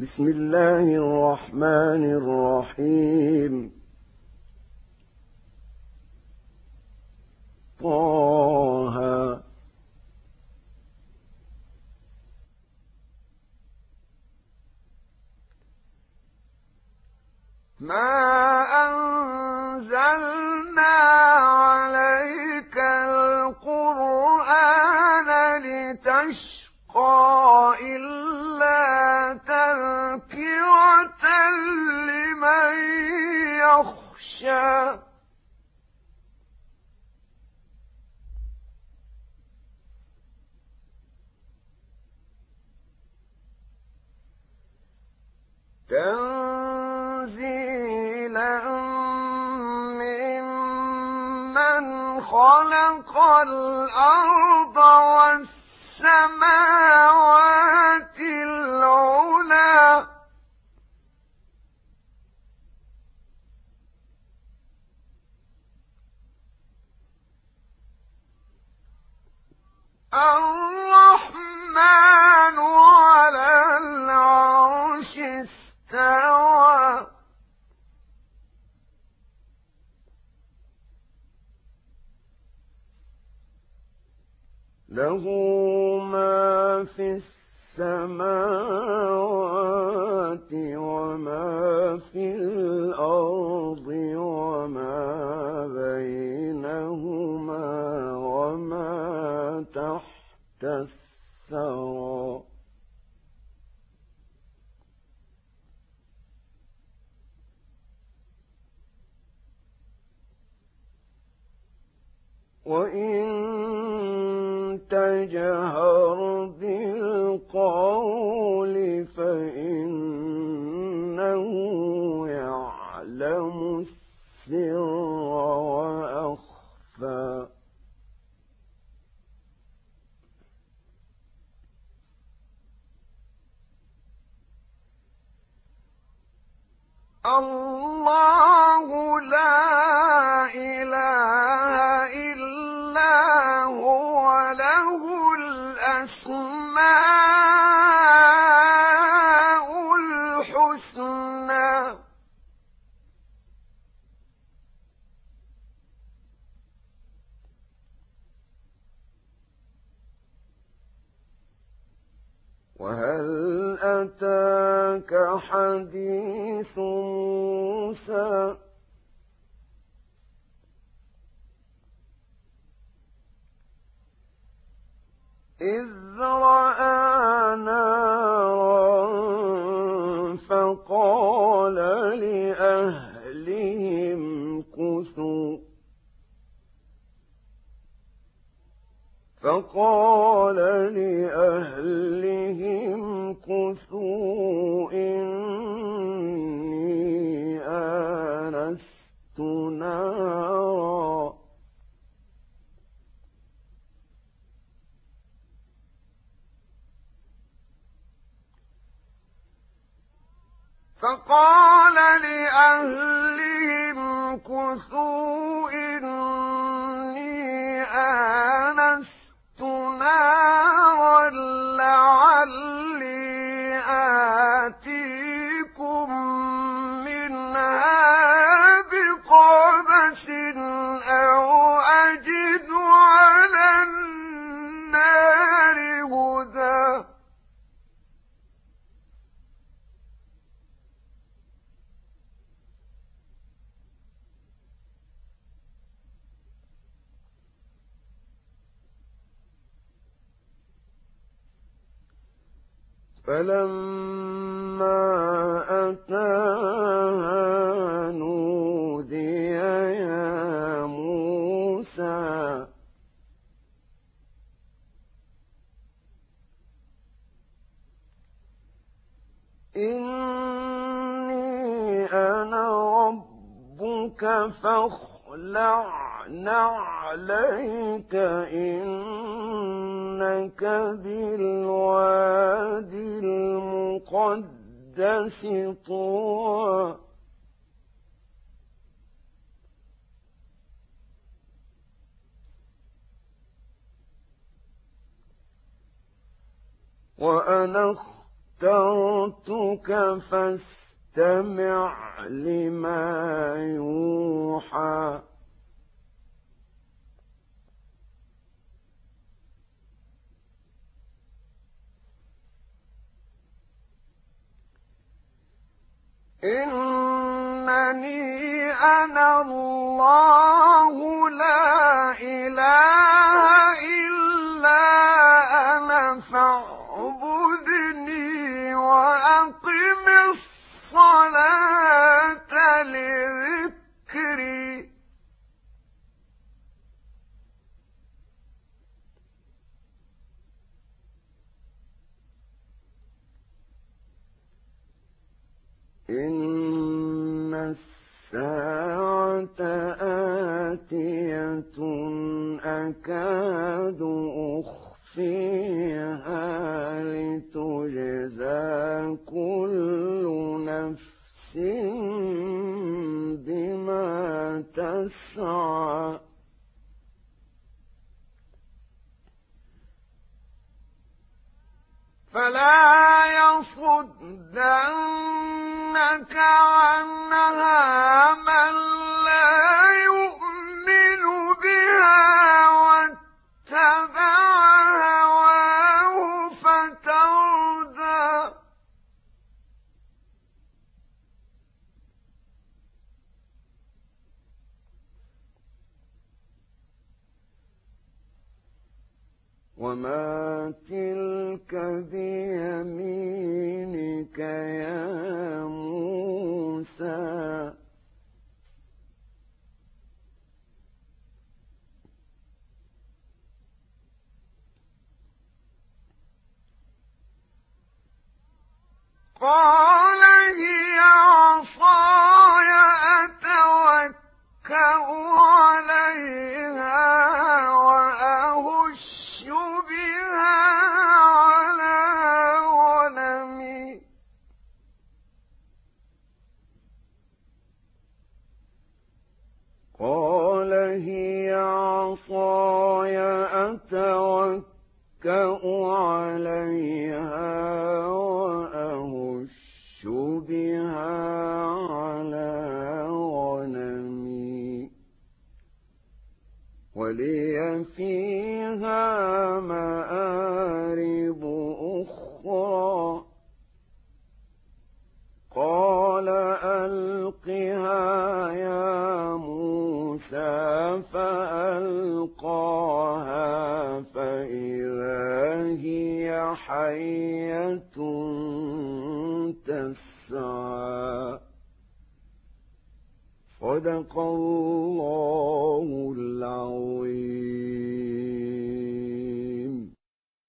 بسم الله الرحمن الرحيم. طه. ما أنزلنا لمن يخشى. تنزيلا ممن خلق الأرض والسماوات الرحمن على العرش استوى. له ما في السماوات وما وإن تجهر بالقول فإنه يعلم السر وأخفى الله لا وهل أتاك حديث موسى؟ إذ رأى نارا فقال لأهلهم كثوا. فقال لأهلهم كثوا إني آنست نارا. فقال لأهلهم كثوا فلما أتاها نودي يا موسى إني أنا ربك فاخلع نعليك إنك بالوادي المقدس طوى. وأنا اخترتك فاستمع لما يوحى. إنني أنا الله لا إله إن الساعة آتية أكاد أخفيها لتجزى كل نفس بما تسعى فلا يصدنك عنها من لا يؤمن بها وما تلك بيمينك يا موسى. قال هي عصاي أتوكأ عليها وأهش بها. أتوكأ عليها وأهش بها على غنمي. ولي فيها مآرب حية تسعى. صدق الله العظيم.